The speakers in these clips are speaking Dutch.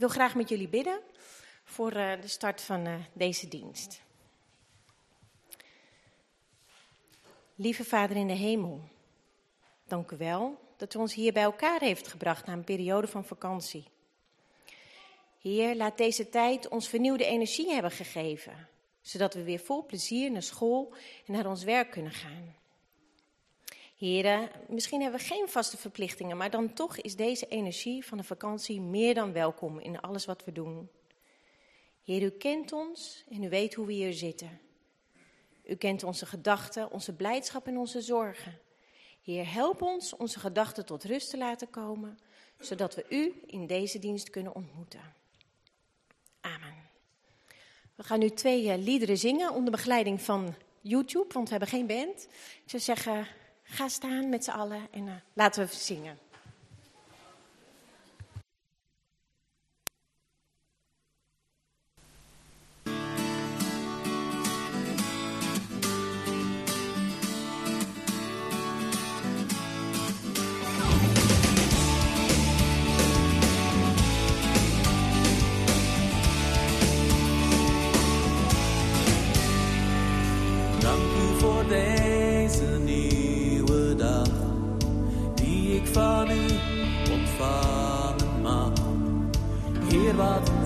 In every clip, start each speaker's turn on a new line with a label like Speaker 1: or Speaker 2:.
Speaker 1: wil graag met jullie bidden voor uh, de start van uh, deze dienst. Lieve Vader in de hemel, dank u wel dat u ons hier bij elkaar heeft gebracht na een periode van vakantie. Heer, laat deze tijd ons vernieuwde energie hebben gegeven, zodat we weer vol plezier naar school en naar ons werk kunnen gaan. Heren, misschien hebben we geen vaste verplichtingen, maar dan toch is deze energie van de vakantie meer dan welkom in alles wat we doen. Heer, u kent ons en u weet hoe we hier zitten. U kent onze gedachten, onze blijdschap en onze zorgen. Heer, help ons onze gedachten tot rust te laten komen, zodat we u in deze dienst kunnen ontmoeten. Amen. We gaan nu twee uh, liederen zingen onder begeleiding van YouTube, want we hebben geen band. Ik zou zeggen, ga staan met z'n allen en uh, laten we zingen.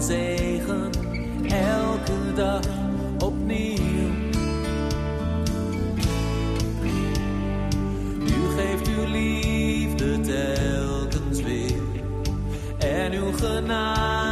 Speaker 2: Zegen elke dag opnieuw. U geeft uw liefde telkens weer en uw genade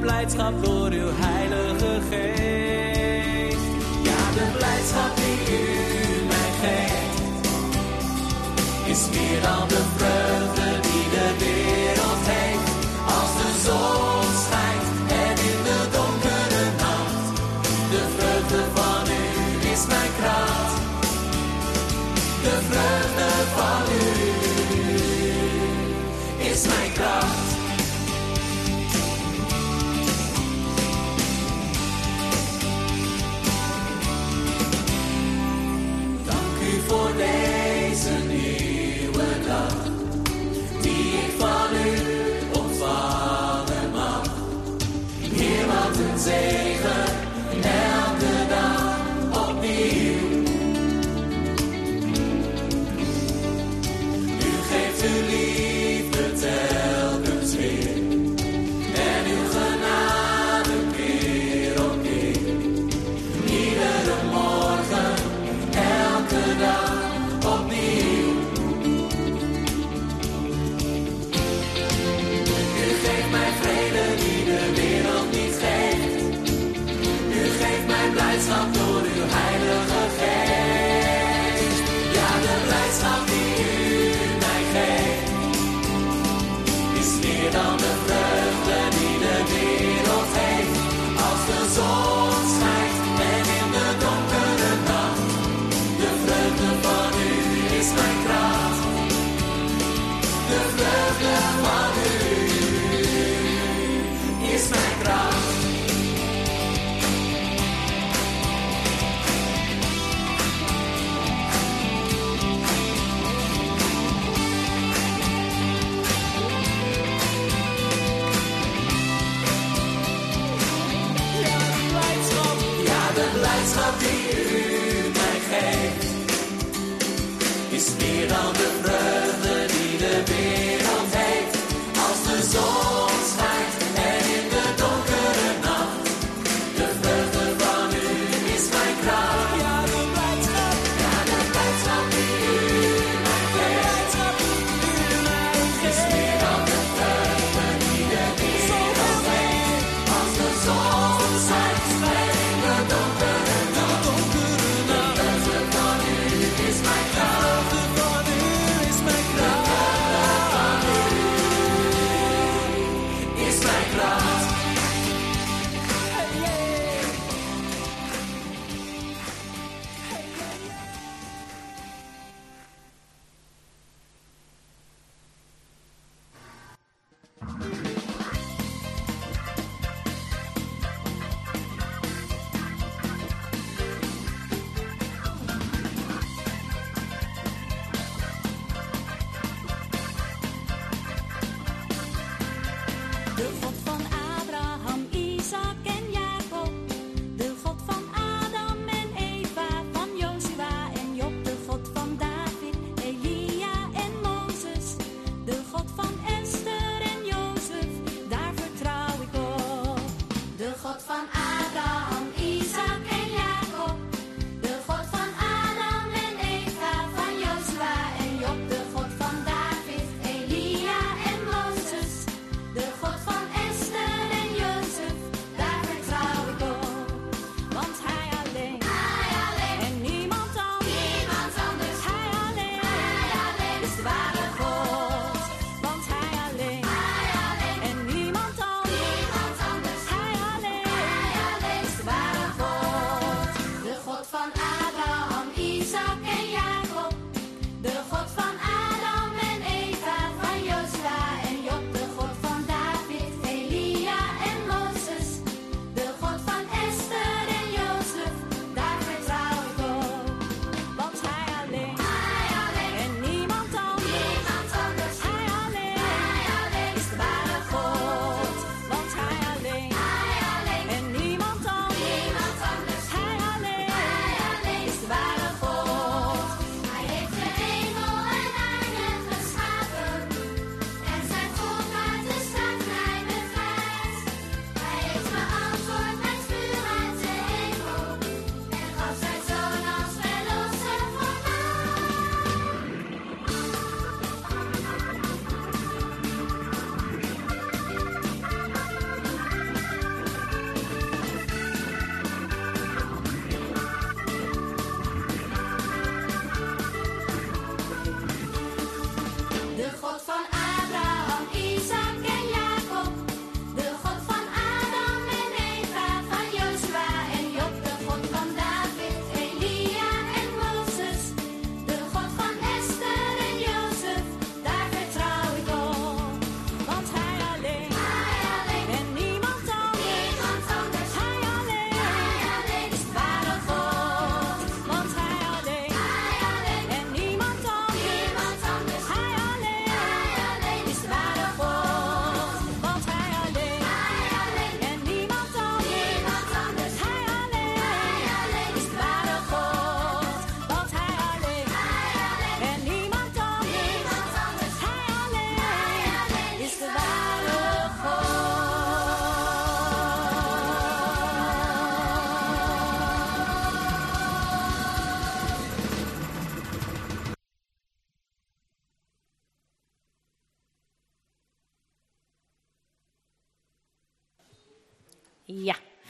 Speaker 2: blijdschap door uw heilige geest. Ja, de blijdschap die u mij geeft, is meer dan de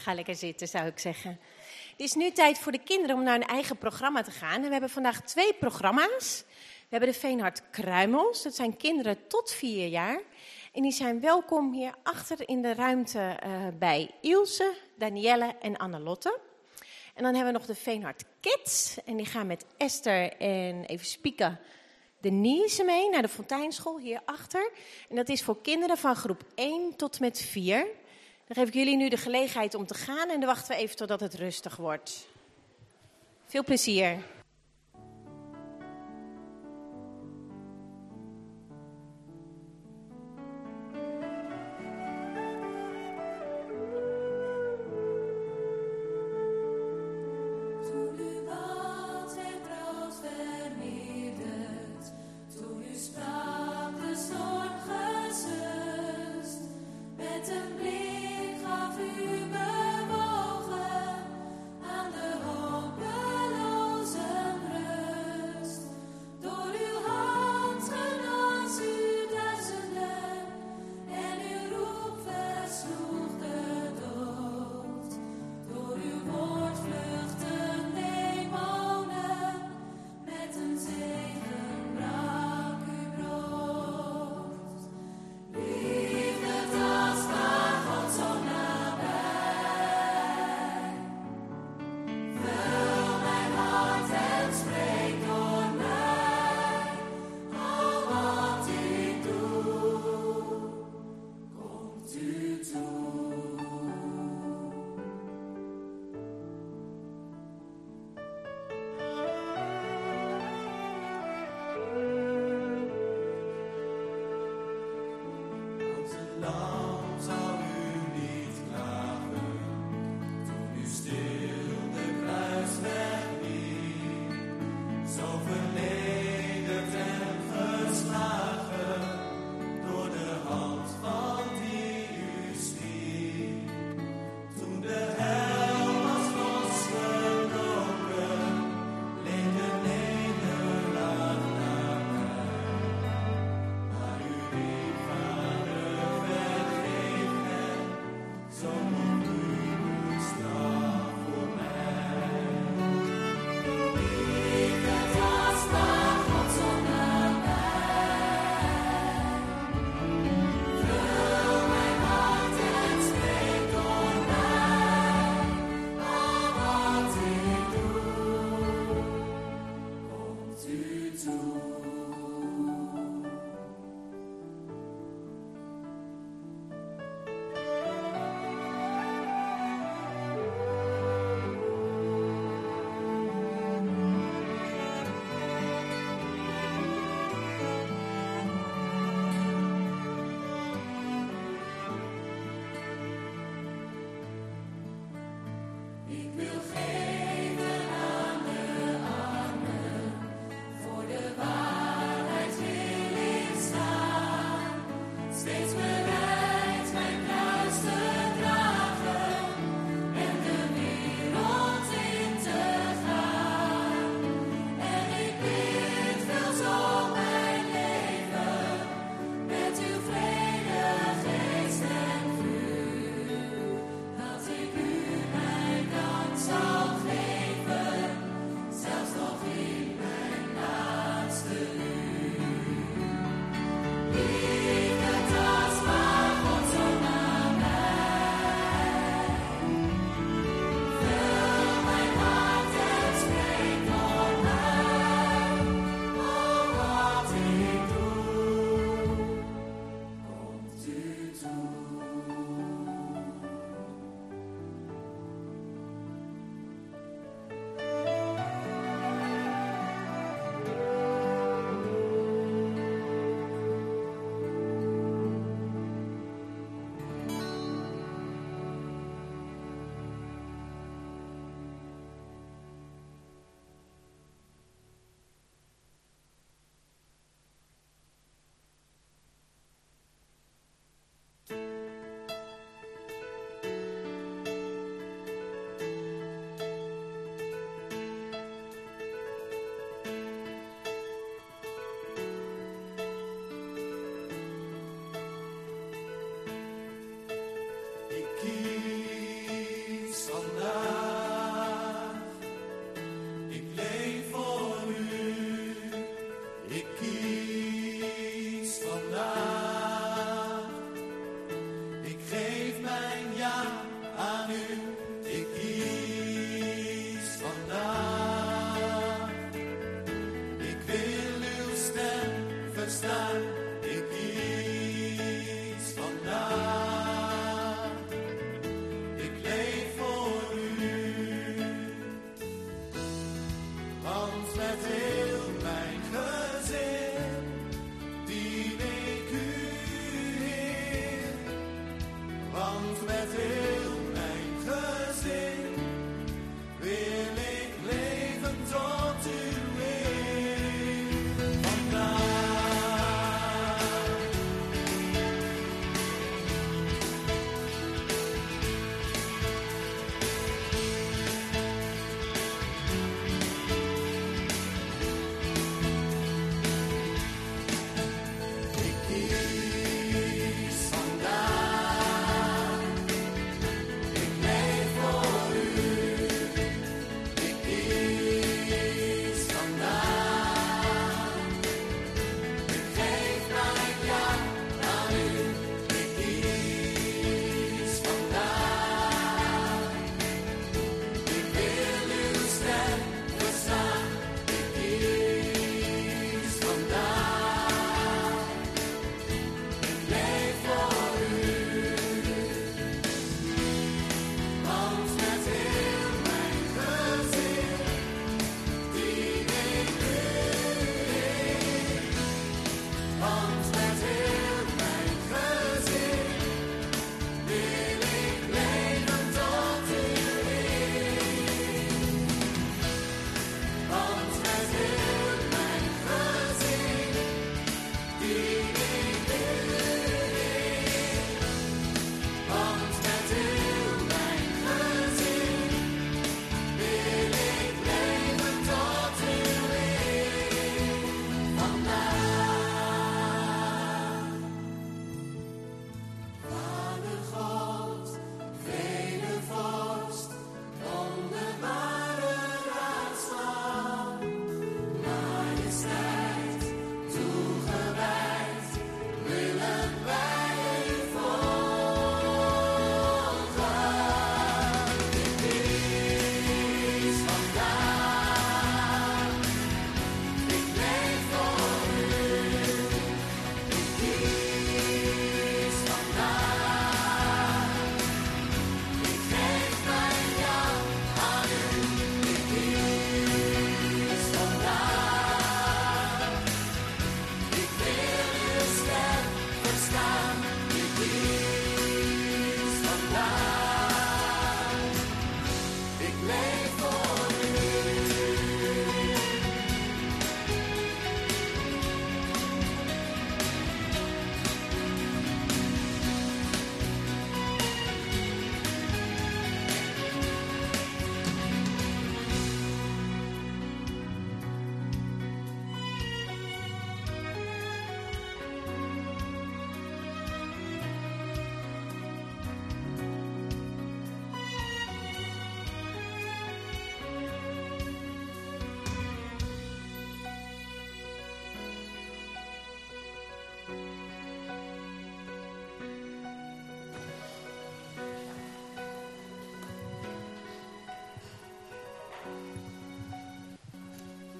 Speaker 3: ga lekker zitten, zou ik zeggen. Het is nu tijd voor de kinderen om naar hun eigen programma te gaan. En we hebben vandaag twee programma's. We hebben de Veenhard Kruimels. Dat zijn kinderen tot vier jaar. En die zijn welkom hier achter in de ruimte uh, bij Ilse, Danielle en Annelotte. En dan hebben we nog de Veenhard Kids. En die gaan met Esther en even spieken Denise mee naar de Fonteinschool hierachter. En dat is voor kinderen van groep 1 tot met 4. Dan geef ik jullie nu de gelegenheid om te gaan en dan wachten we even totdat het rustig wordt. Veel plezier.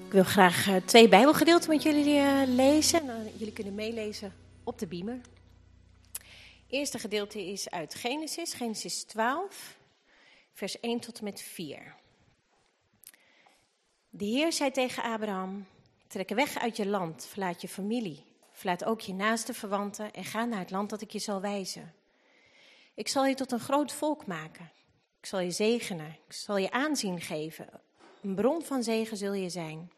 Speaker 2: Ik
Speaker 1: wil graag eh, twee Bijbelgedeelten met jullie eh, lezen. En, eh, jullie kunnen meelezen op de beamer. Het eerste gedeelte is uit Genesis, Genesis 12, vers 1 tot en met 4. De Heer zei tegen Abraham: Trek weg uit je land, verlaat je familie, verlaat ook je naaste verwanten en ga naar het land dat ik je zal wijzen. Ik zal je tot een groot volk maken. Ik zal je zegenen, ik zal je aanzien geven. Een bron van zegen zul je zijn.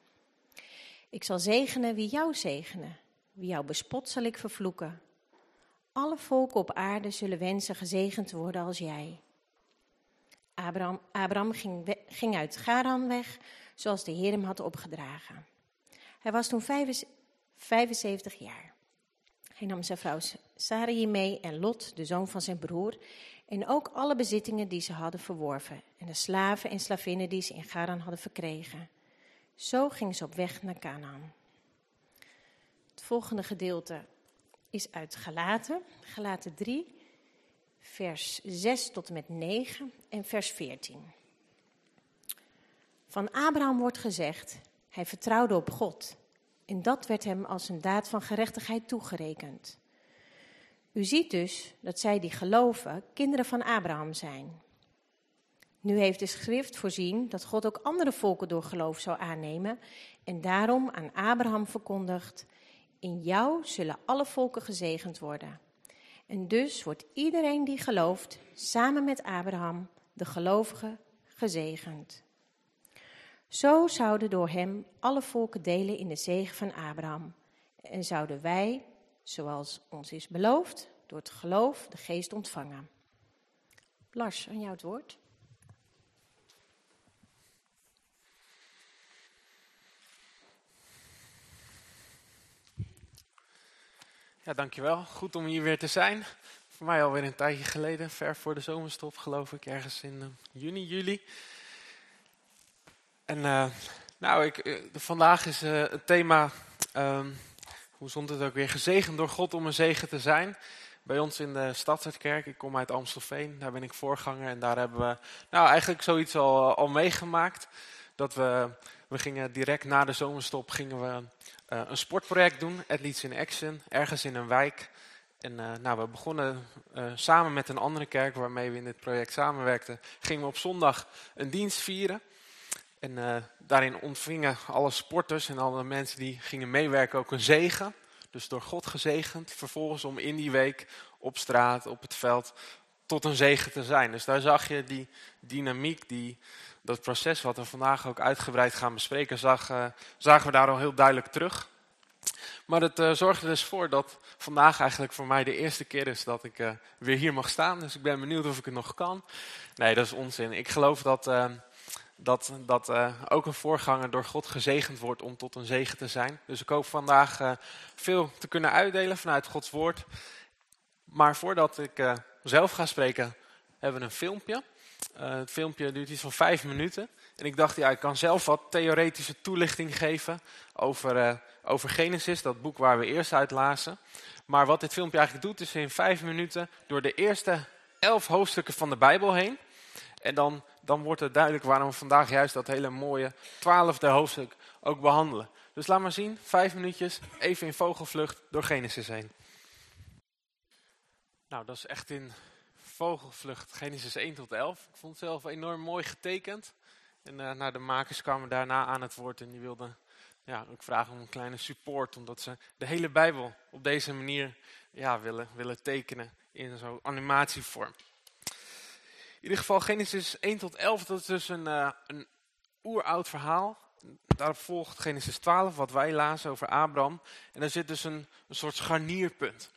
Speaker 1: Ik zal zegenen wie jou zegenen. Wie jou bespot zal ik vervloeken. Alle volken op aarde zullen wensen gezegend te worden als jij. Abraham, ging, ging uit Garan weg, zoals de Heer hem had opgedragen. Hij was toen vijfens- 75 jaar. Hij nam zijn vrouw Sarai mee en Lot, de zoon van zijn broer, en ook alle bezittingen die ze hadden verworven en de slaven en slavinnen die ze in Garan hadden verkregen. Zo gingen ze op weg naar Canaan. Het volgende gedeelte is uit Galaten, Galaten 3, vers 6 tot en met 9 en vers 14. Van Abraham wordt gezegd, hij vertrouwde op God en dat werd hem als een daad van gerechtigheid toegerekend. U ziet dus dat zij die geloven kinderen van Abraham zijn. Nu heeft de schrift voorzien dat God ook andere volken door geloof zou aannemen en daarom aan Abraham verkondigt, in jou zullen alle volken gezegend worden. En dus wordt iedereen die gelooft, samen met Abraham, de gelovige, gezegend. Zo zouden door hem alle volken delen in de zegen van Abraham. En zouden wij, zoals ons is beloofd, door het geloof de geest ontvangen. Lars, aan jou het woord.
Speaker 4: Ja, dankjewel. Goed om hier weer te zijn. Voor mij alweer een tijdje geleden, ver voor de zomerstop geloof ik, ergens in eh, juni, juli. En eh, nou, ik, eh, vandaag is het thema, ehm, hoe stond het ook weer, gezegend door God om een zegen te zijn. Bij ons in de Stadskerk, ik kom uit Amstelveen, daar ben ik voorganger en daar hebben we nou eigenlijk zoiets al, al meegemaakt. Dat we, we gingen direct na de zomerstop gingen we eh, een sportproject doen, Athletes in Action, ergens in een wijk. En eh, nou, we begonnen eh, samen met een andere kerk waarmee we in dit project samenwerkten, gingen we op zondag een dienst vieren. En daarin ontvingen alle sporters en alle mensen die gingen meewerken ook een zegen. Dus door God gezegend, vervolgens om in die week op straat, op het veld, tot een zegen te zijn. Dus daar zag je die dynamiek, die, dat proces wat we vandaag ook uitgebreid gaan bespreken, zag, eh, zagen we daar al heel duidelijk terug. Maar het eh, zorgde dus voor dat vandaag eigenlijk voor mij de eerste keer is dat ik eh, weer hier mag staan. Dus ik ben benieuwd of ik het nog kan. Nee, dat is onzin. Ik geloof dat, dat, dat ook een voorganger door God gezegend wordt om tot een zegen te zijn. Dus ik hoop vandaag veel te kunnen uitdelen vanuit Gods woord. Maar voordat ik zelf ga spreken, hebben we een filmpje. Eh, het filmpje duurt iets van vijf minuten. En ik dacht, ja, ik kan zelf wat theoretische toelichting geven over, eh, over Genesis, dat boek waar we eerst uit lazen. Maar wat dit filmpje eigenlijk doet, is in vijf minuten door de eerste elf hoofdstukken van de Bijbel heen. En dan, dan wordt het duidelijk waarom we vandaag juist dat hele mooie twaalfde hoofdstuk ook behandelen. Dus laat maar zien, vijf minuutjes, even in vogelvlucht door Genesis heen. Nou, dat is echt in vogelvlucht Genesis 1 tot 11. Ik vond het zelf enorm mooi getekend. En uh, de makers kwamen daarna aan het woord en die wilden ja, ook vragen om een kleine support. Omdat ze de hele Bijbel op deze manier ja, willen, willen tekenen in zo'n animatievorm. In ieder geval Genesis 1 tot 11, dat is dus een, uh, een oeroud verhaal. Daarop volgt Genesis 12, wat wij lazen over Abraham. En daar zit dus een, een soort scharnierpunt.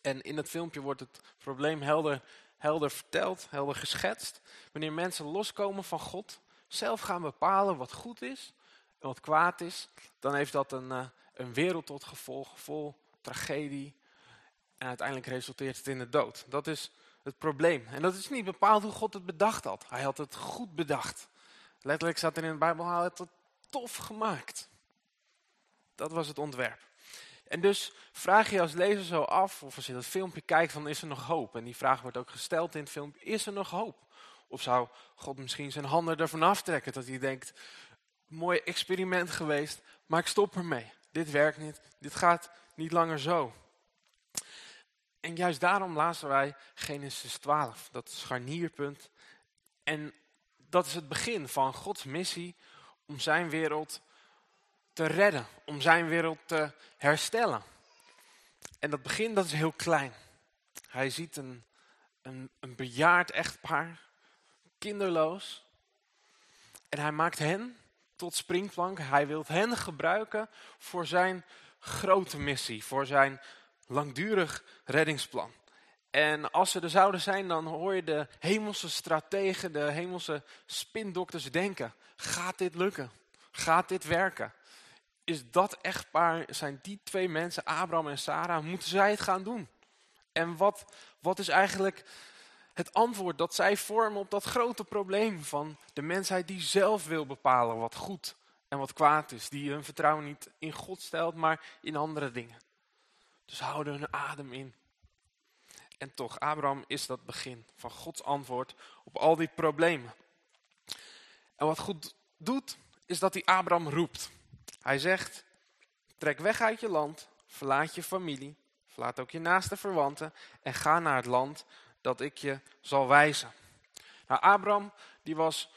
Speaker 4: En in het filmpje wordt het probleem helder, helder verteld, helder geschetst. Wanneer mensen loskomen van God, zelf gaan bepalen wat goed is en wat kwaad is, dan heeft dat een, uh, een wereld tot gevolg vol tragedie. En uiteindelijk resulteert het in de dood. Dat is het probleem. En dat is niet bepaald hoe God het bedacht had. Hij had het goed bedacht. Letterlijk staat er in de Bijbel, hij had het tof gemaakt. Dat was het ontwerp. En dus vraag je als lezer zo af, of als je dat filmpje kijkt, van is er nog hoop? En die vraag wordt ook gesteld in het filmpje, is er nog hoop? Of zou God misschien zijn handen ervan aftrekken, dat hij denkt, mooi experiment geweest, maar ik stop ermee. Dit werkt niet, dit gaat niet langer zo. En juist daarom lazen wij Genesis 12, dat scharnierpunt. En dat is het begin van Gods missie om zijn wereld te redden, om zijn wereld te herstellen. En dat begin dat is heel klein. Hij ziet een, een, een bejaard echtpaar, kinderloos. En hij maakt hen tot springplank. Hij wil hen gebruiken voor zijn grote missie, voor zijn langdurig reddingsplan. En als ze er zouden zijn, dan hoor je de hemelse strategen, de hemelse spindokters denken. Gaat dit lukken? Gaat dit werken? Is dat echtpaar, zijn die twee mensen, Abraham en Sarah, moeten zij het gaan doen? En wat, wat is eigenlijk het antwoord dat zij vormen op dat grote probleem van de mensheid die zelf wil bepalen wat goed en wat kwaad is. Die hun vertrouwen niet in God stelt, maar in andere dingen. Dus houden hun adem in. En toch, Abraham is dat begin van Gods antwoord op al die problemen. En wat goed doet, is dat hij Abraham roept. Hij zegt, trek weg uit je land, verlaat je familie, verlaat ook je naaste verwanten en ga naar het land dat ik je zal wijzen. Nou, Abraham die was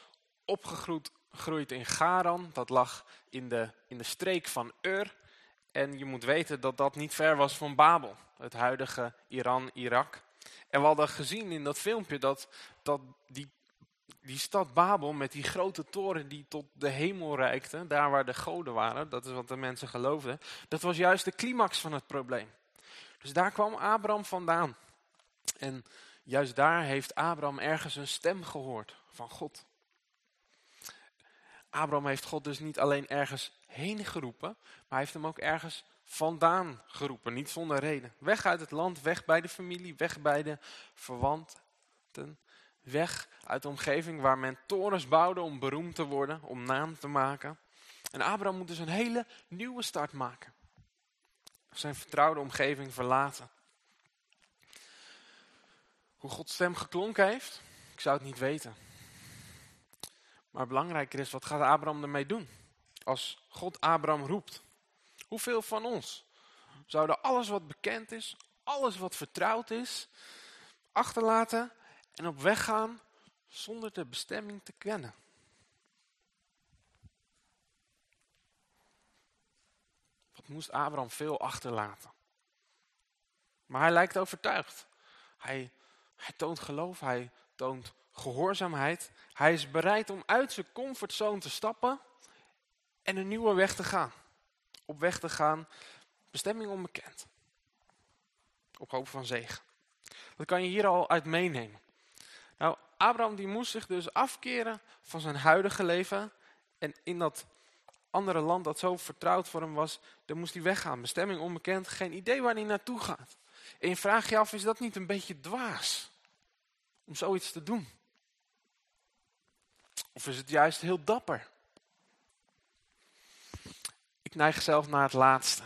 Speaker 4: opgegroeid in Garan, dat lag in de, in de streek van Ur. En je moet weten dat dat niet ver was van Babel, het huidige Iran, Irak. En we hadden gezien in dat filmpje dat, dat die, die stad Babel met die grote toren die tot de hemel reikte, daar waar de goden waren, dat is wat de mensen geloofden, dat was juist de climax van het probleem. Dus daar kwam Abraham vandaan. En juist daar heeft Abraham ergens een stem gehoord van God. Abraham heeft God dus niet alleen ergens heen geroepen, maar hij heeft hem ook ergens vandaan geroepen, niet zonder reden. Weg uit het land, weg bij de familie, weg bij de verwanten, weg uit de omgeving waar men torens bouwde om beroemd te worden, om naam te maken. En Abraham moet dus een hele nieuwe start maken. Zijn vertrouwde omgeving verlaten. Hoe Gods stem geklonken heeft, ik zou het niet weten. Maar belangrijker is, wat gaat Abraham ermee doen? Als God Abraham roept. Hoeveel van ons zouden alles wat bekend is, alles wat vertrouwd is, achterlaten en op weg gaan zonder de bestemming te kennen? Wat moest Abraham veel achterlaten? Maar hij lijkt overtuigd. Hij, toont geloof, hij toont gehoorzaamheid. Hij is bereid om uit zijn comfortzone te stappen en een nieuwe weg te gaan. Op weg te gaan, bestemming onbekend. Op hoop van zegen. Dat kan je hier al uit meenemen. Nou, Abraham die moest zich dus afkeren van zijn huidige leven. En in dat andere land dat zo vertrouwd voor hem was, daar moest hij weggaan. Bestemming onbekend, geen idee waar hij naartoe gaat. En je vraagt je af, is dat niet een beetje dwaas? Om zoiets te doen? Of is het juist heel dapper? Ik neig zelf naar het laatste.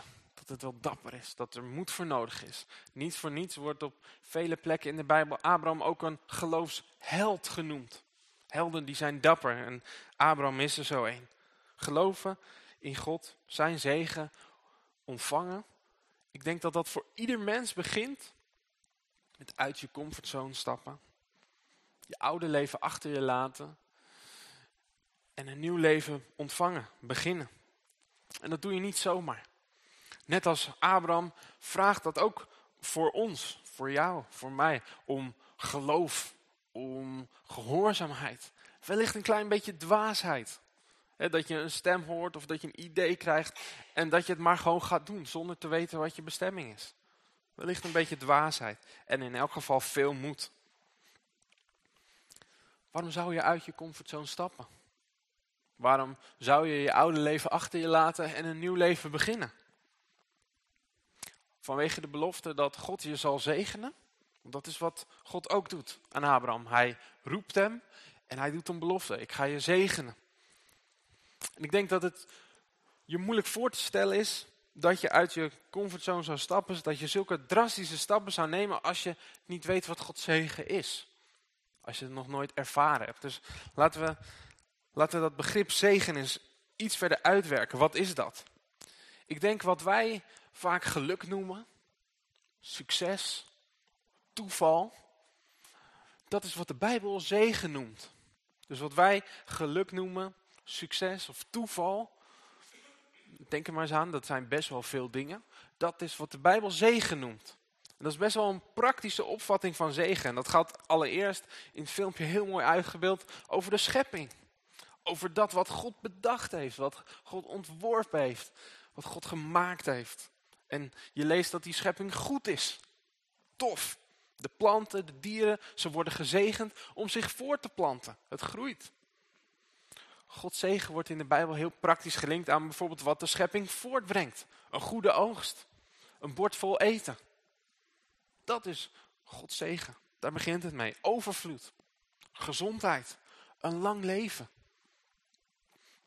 Speaker 4: Dat het wel dapper is, dat er moed voor nodig is. Niet voor niets wordt op vele plekken in de Bijbel Abraham ook een geloofsheld genoemd. Helden die zijn dapper en Abraham is er zo een. Geloven in God, zijn zegen ontvangen. Ik denk dat dat voor ieder mens begint met uit je comfortzone stappen. Je oude leven achter je laten en een nieuw leven ontvangen, beginnen. En dat doe je niet zomaar. Net als Abraham vraagt dat ook voor ons, voor jou, voor mij, om geloof, om gehoorzaamheid. Wellicht een klein beetje dwaasheid. dat je een stem hoort of dat je een idee krijgt en dat je het maar gewoon gaat doen zonder te weten wat je bestemming is. Wellicht een beetje dwaasheid en in elk geval veel moed. Waarom zou je uit je comfortzone stappen? Waarom zou je je oude leven achter je laten en een nieuw leven beginnen? Vanwege de belofte dat God je zal zegenen. Want dat is wat God ook doet aan Abraham. Hij roept hem en hij doet een belofte. Ik ga je zegenen. En ik denk dat het je moeilijk voor te stellen is dat je uit je comfortzone zou stappen. Dat je zulke drastische stappen zou nemen als je niet weet wat Gods zegen is. Als je het nog nooit ervaren hebt. Dus laten we, laten we dat begrip zegen eens iets verder uitwerken. Wat is dat? Ik denk wat wij vaak geluk noemen, succes, toeval, dat is wat de Bijbel zegen noemt. Dus wat wij geluk noemen, succes of toeval, denk er maar eens aan, dat zijn best wel veel dingen. Dat is wat de Bijbel zegen noemt. En dat is best wel een praktische opvatting van zegen. En dat gaat allereerst in het filmpje heel mooi uitgebeeld over de schepping. Over dat wat God bedacht heeft, wat God ontworpen heeft, wat God gemaakt heeft. En je leest dat die schepping goed is. Tof. De planten, de dieren, ze worden gezegend om zich voor te planten. Het groeit. Gods zegen wordt in de Bijbel heel praktisch gelinkt aan bijvoorbeeld wat de schepping voortbrengt. Een goede oogst. Een bord vol eten. Dat is Gods zegen. Daar begint het mee. Overvloed. Gezondheid. Een lang leven.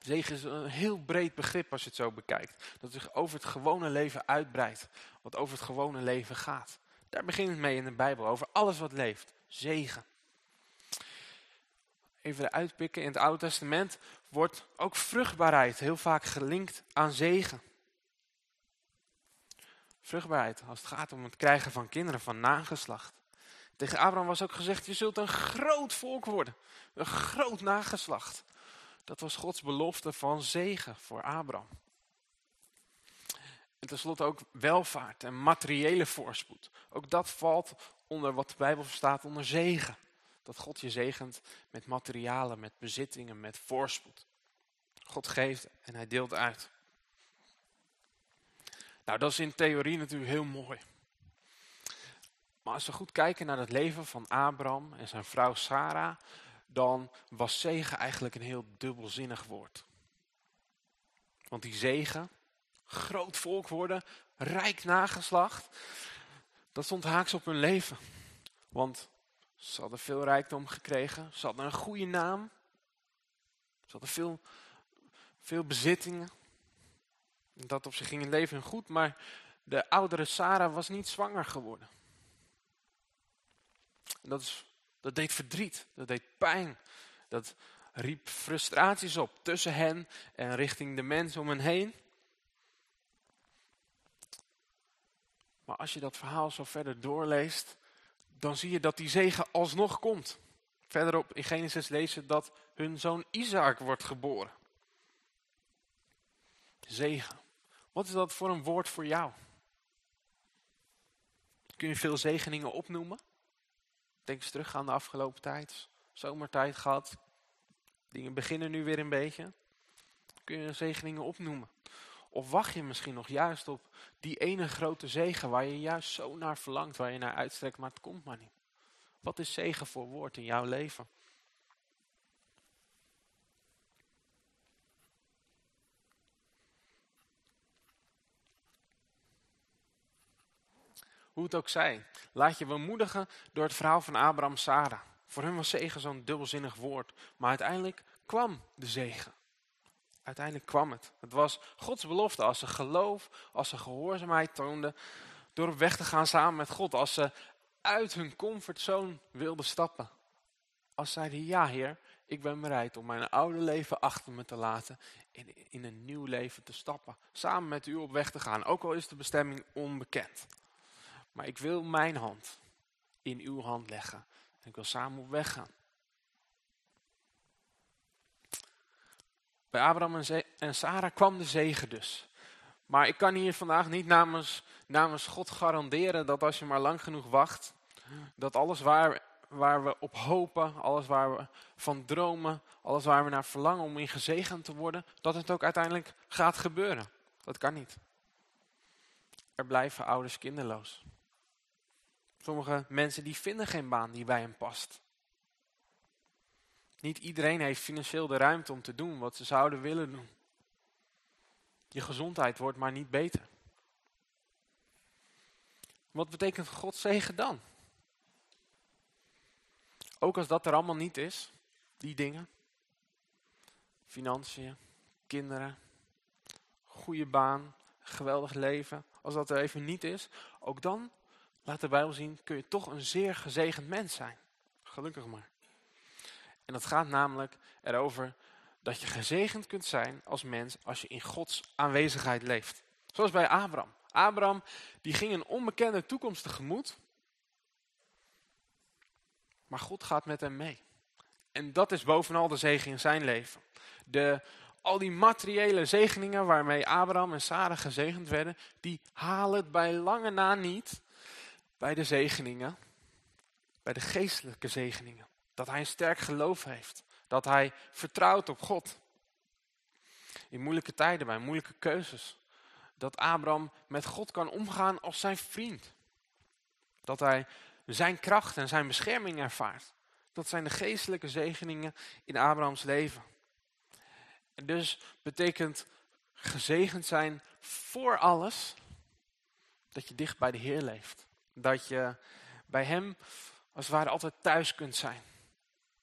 Speaker 4: Zegen is een heel breed begrip als je het zo bekijkt. Dat zich over het gewone leven uitbreidt. Wat over het gewone leven gaat. Daar begint het mee in de Bijbel. Over alles wat leeft. Zegen. Even uitpikken. In het Oude Testament wordt ook vruchtbaarheid heel vaak gelinkt aan zegen. Vruchtbaarheid als het gaat om het krijgen van kinderen, van nageslacht. Tegen Abraham was ook gezegd, je zult een groot volk worden. Een groot nageslacht. Dat was Gods belofte van zegen voor Abraham. En tenslotte ook welvaart en materiële voorspoed. Ook dat valt onder wat de Bijbel verstaat onder zegen. Dat God je zegent met materialen, met bezittingen, met voorspoed. God geeft en hij deelt uit. Nou, dat is in theorie natuurlijk heel mooi. Maar als we goed kijken naar het leven van Abraham en zijn vrouw Sarah, dan was zegen eigenlijk een heel dubbelzinnig woord. Want die zegen, groot volk worden, rijk nageslacht, dat stond haaks op hun leven. Want ze hadden veel rijkdom gekregen, ze hadden een goede naam, ze hadden veel, veel bezittingen. Dat op zich ging het leven goed, maar de oudere Sarah was niet zwanger geworden. En dat is dat deed verdriet, dat deed pijn. Dat riep frustraties op tussen hen en richting de mensen om hen heen. Maar als je dat verhaal zo verder doorleest, dan zie je dat die zegen alsnog komt. Verderop in Genesis lezen dat hun zoon Isaac wordt geboren. Zegen. Wat is dat voor een woord voor jou? Kun je veel zegeningen opnoemen? Denk eens terug aan de afgelopen tijd. Zomertijd gehad. Dingen beginnen nu weer een beetje. Kun je zegeningen opnoemen. Of wacht je misschien nog juist op die ene grote zegen waar je juist zo naar verlangt, waar je naar uitstrekt, maar het komt maar niet. Wat is zegen voor woord in jouw leven? Hoe het ook zij, laat je bemoedigen door het verhaal van Abraham Sarah. Voor hem was zegen zo'n dubbelzinnig woord. Maar uiteindelijk kwam de zegen. Uiteindelijk kwam het. Het was Gods belofte als ze geloof, als ze gehoorzaamheid toonden. Door op weg te gaan samen met God. Als ze uit hun comfortzone wilden stappen. Als ze zeiden, ja heer, ik ben bereid om mijn oude leven achter me te laten. En in een nieuw leven te stappen. Samen met u op weg te gaan. Ook al is de bestemming onbekend. Maar ik wil mijn hand in uw hand leggen. En ik wil samen op weg gaan. Bij Abraham en Sarah kwam de zegen dus. Maar ik kan hier vandaag niet namens, namens God garanderen dat als je maar lang genoeg wacht, dat alles waar, waar we op hopen, alles waar we van dromen, alles waar we naar verlangen om in gezegend te worden, dat het ook uiteindelijk gaat gebeuren. Dat kan niet. Er blijven ouders kinderloos. Sommige mensen die vinden geen baan die bij hen past. Niet iedereen heeft financieel de ruimte om te doen wat ze zouden willen doen. Je gezondheid wordt maar niet beter. Wat betekent Gods zegen dan? Ook als dat er allemaal niet is, die dingen. Financiën, kinderen, goede baan, geweldig leven. Als dat er even niet is, ook dan, laat de Bijbel zien, kun je toch een zeer gezegend mens zijn. Gelukkig maar. En dat gaat namelijk erover dat je gezegend kunt zijn als mens als je in Gods aanwezigheid leeft. Zoals bij Abraham. Abraham die ging een onbekende toekomst tegemoet. Maar God gaat met hem mee. En dat is bovenal de zegen in zijn leven. De, al die materiële zegeningen waarmee Abraham en Sarah gezegend werden, die halen het bij lange na niet bij de zegeningen, bij de geestelijke zegeningen. Dat hij een sterk geloof heeft. Dat hij vertrouwt op God. In moeilijke tijden, bij moeilijke keuzes. Dat Abraham met God kan omgaan als zijn vriend. Dat hij zijn kracht en zijn bescherming ervaart. Dat zijn de geestelijke zegeningen in Abrahams leven. En dus betekent gezegend zijn voor alles dat je dicht bij de Heer leeft. Dat je bij hem als het ware altijd thuis kunt zijn.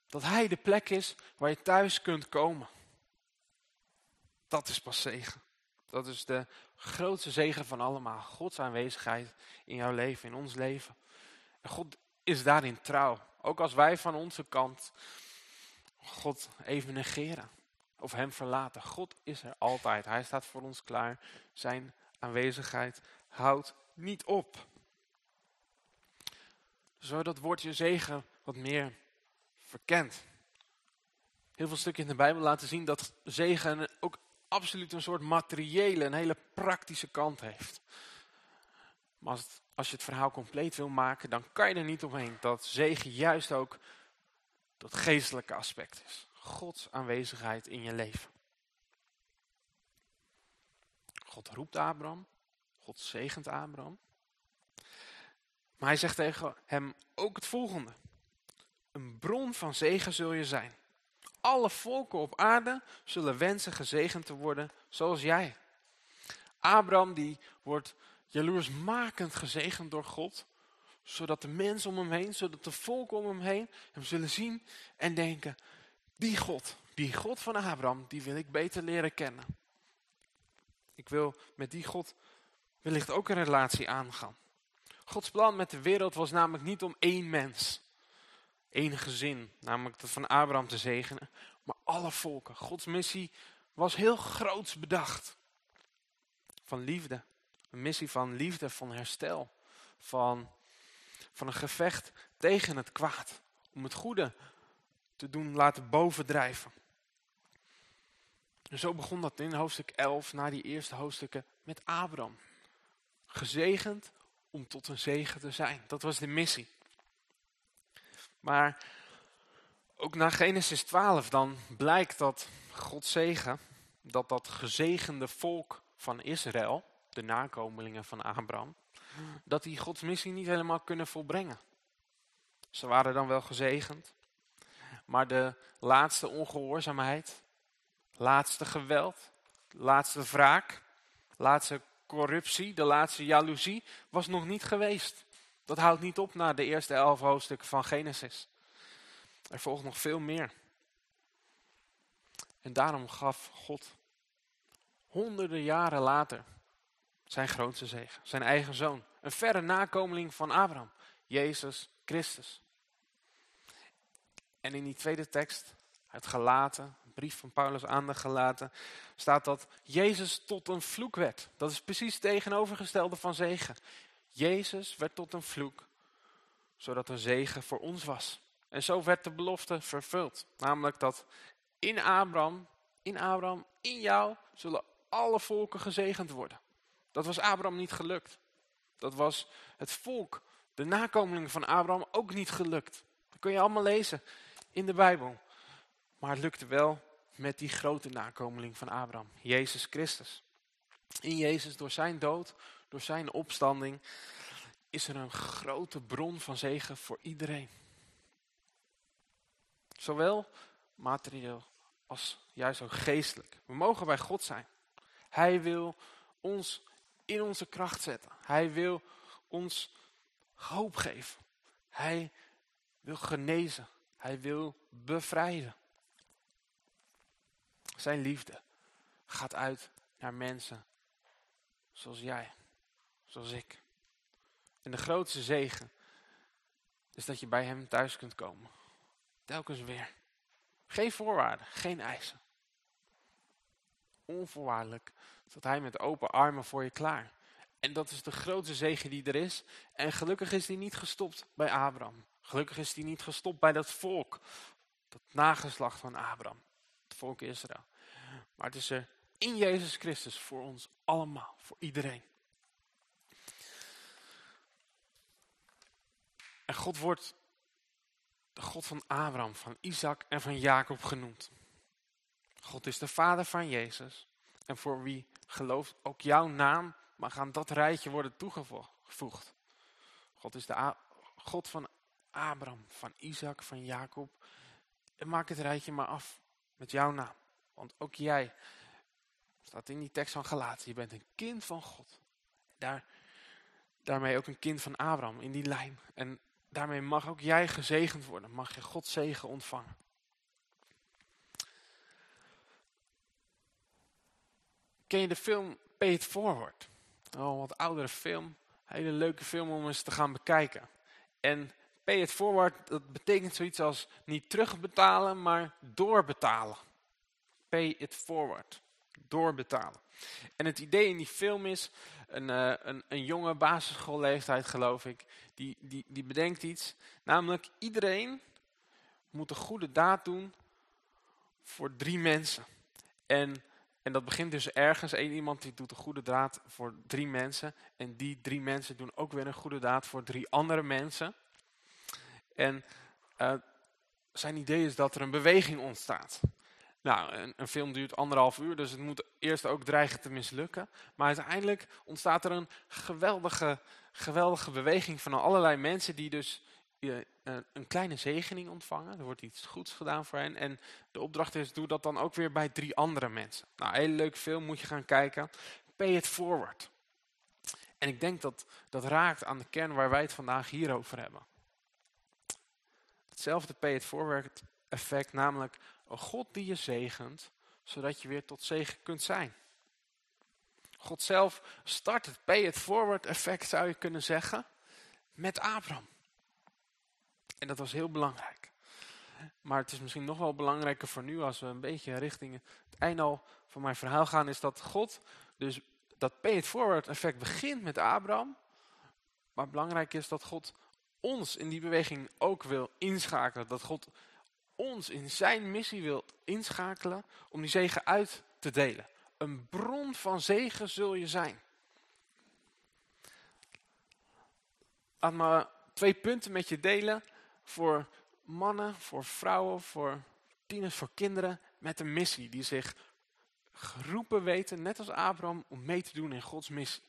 Speaker 4: Dat hij de plek is waar je thuis kunt komen. Dat is pas zegen. Dat is de grootste zegen van allemaal. Gods aanwezigheid in jouw leven, in ons leven. En God is daarin trouw. Ook als wij van onze kant God even negeren. Of hem verlaten. God is er altijd. Hij staat voor ons klaar. Zijn aanwezigheid houdt niet op. Zodat woordje zegen wat meer verkend. Heel veel stukken in de Bijbel laten zien dat zegen ook absoluut een soort materiële, een hele praktische kant heeft. Maar als, als je het verhaal compleet wil maken, dan kan je er niet omheen dat zegen juist ook dat geestelijke aspect is. Gods aanwezigheid in je leven. God roept Abraham, God zegent Abraham. Maar hij zegt tegen hem ook het volgende. Een bron van zegen zul je zijn. Alle volken op aarde zullen wensen gezegend te worden zoals jij. Abraham die wordt jaloersmakend gezegend door God. Zodat de mensen om hem heen, zodat de volken om hem heen hem zullen zien en denken. Die God, die God van Abraham, die wil ik beter leren kennen. Ik wil met die God wellicht ook een relatie aangaan. Gods plan met de wereld was namelijk niet om één mens één gezin, namelijk dat van Abraham te zegenen, maar alle volken. Gods missie was heel groots bedacht. Van liefde, een missie van liefde, van herstel, van, van een gevecht tegen het kwaad, om het goede te doen laten bovendrijven. En zo begon dat in hoofdstuk 11, na die eerste hoofdstukken, met Abraham. Gezegend om tot een zegen te zijn. Dat was de missie. Maar ook na Genesis 12 dan blijkt dat Gods zegen, dat dat gezegende volk van Israël, de nakomelingen van Abraham, dat die Gods missie niet helemaal kunnen volbrengen. Ze waren dan wel gezegend, maar de laatste ongehoorzaamheid, laatste geweld, laatste wraak, laatste corruptie, de laatste jaloezie was nog niet geweest. Dat houdt niet op na de eerste elf hoofdstukken van Genesis. Er volgt nog veel meer. En daarom gaf God honderden jaren later zijn grootste zegen, zijn eigen zoon. Een verre nakomeling van Abraham, Jezus Christus. En in die tweede tekst, uit Galaten, brief van Paulus aan de Galaten, staat dat Jezus tot een vloek werd. Dat is precies het tegenovergestelde van zegen. Jezus werd tot een vloek, zodat er zegen voor ons was. En zo werd de belofte vervuld. Namelijk dat in Abraham, in Abraham, in jou zullen alle volken gezegend worden. Dat was Abraham niet gelukt. Dat was het volk, de nakomelingen van Abraham, ook niet gelukt. Dat kun je allemaal lezen in de Bijbel. Maar het lukte wel met die grote nakomeling van Abraham, Jezus Christus. In Jezus, door zijn dood, door zijn opstanding, is er een grote bron van zegen voor iedereen. Zowel materieel als juist ook geestelijk. We mogen bij God zijn. Hij wil ons in onze kracht zetten. Hij wil ons hoop geven. Hij wil genezen. Hij wil bevrijden. Zijn liefde gaat uit naar mensen zoals jij, zoals ik. En de grootste zegen is dat je bij hem thuis kunt komen. Telkens weer. Geen voorwaarden, geen eisen. Onvoorwaardelijk staat hij met open armen voor je klaar. En dat is de grootste zegen die er is. En gelukkig is hij niet gestopt bij Abraham. Gelukkig is hij niet gestopt bij dat volk. Dat nageslacht van Abraham. Het volk Israël. Maar het is er in Jezus Christus voor ons allemaal. Voor iedereen. En God wordt de God van Abraham, van Isaac en van Jacob genoemd. God is de vader van Jezus. En voor wie gelooft, ook jouw naam mag aan dat rijtje worden toegevoegd. God is de God van Abraham, van Isaac, van Jacob. En maak het rijtje maar af met jouw naam. Want ook jij, staat in die tekst van Galaten, je bent een kind van God. Daar, daarmee ook een kind van Abraham in die lijn. En daarmee mag ook jij gezegend worden. Mag je Gods zegen ontvangen. Ken je de film Pay It Forward? Oh, wat oudere film. Hele leuke film om eens te gaan bekijken. En Pay It Forward, dat betekent zoiets als niet terugbetalen, maar doorbetalen. Pay It Forward. Doorbetalen. En het idee in die film is, een, uh, een, een jonge basisschoolleeftijd geloof ik, die, die, die bedenkt iets. Namelijk, iedereen moet een goede daad doen voor drie mensen. En, en dat begint dus ergens. Eén iemand die doet een goede daad voor drie mensen. En die drie mensen doen ook weer een goede daad voor drie andere mensen. En uh, zijn idee is dat er een beweging ontstaat. Nou, een, film duurt anderhalf uur, dus het moet eerst ook dreigen te mislukken. Maar uiteindelijk ontstaat er een geweldige, geweldige beweging van allerlei mensen die dus uh, een kleine zegening ontvangen. Er wordt iets goeds gedaan voor hen. En de opdracht is, doe dat dan ook weer bij drie andere mensen. Nou, een hele leuke film, moet je gaan kijken. Pay it forward. En ik denk dat dat raakt aan de kern waar wij het vandaag hier over hebben. Hetzelfde pay it forward effect, namelijk een God die je zegent, zodat je weer tot zegen kunt zijn. God zelf start het pay it forward effect, zou je kunnen zeggen, met Abraham. En dat was heel belangrijk. Maar het is misschien nog wel belangrijker voor nu, als we een beetje richting het einde al van mijn verhaal gaan, is dat God, dus dat pay it forward effect begint met Abraham. Maar belangrijk is dat God ons in die beweging ook wil inschakelen. Dat God ons in zijn missie wil inschakelen om die zegen uit te delen. Een bron van zegen zul je zijn. Laat me twee punten met je delen voor mannen, voor vrouwen, voor tieners, voor kinderen met een missie. Die zich geroepen weten, net als Abraham, om mee te doen in Gods missie.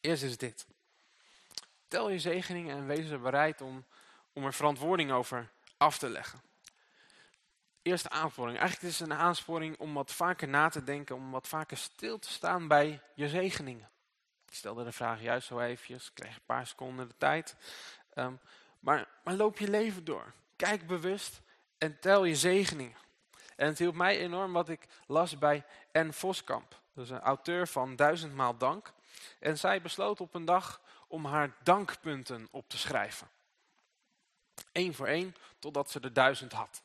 Speaker 4: Eerst is dit. Tel je zegeningen en wees er bereid om, om er verantwoording over af te leggen. Eerste aansporing. Eigenlijk is het een aansporing om wat vaker na te denken, om wat vaker stil te staan bij je zegeningen. Ik stelde de vraag juist zo eventjes, kreeg een paar seconden de tijd. Um, maar, maar loop je leven door. Kijk bewust en tel je zegeningen. En het hielp mij enorm wat ik las bij N. Voskamp. Dus een auteur van Duizendmaal Dank. En zij besloot op een dag om haar dankpunten op te schrijven. Eén voor één, totdat ze de duizend had.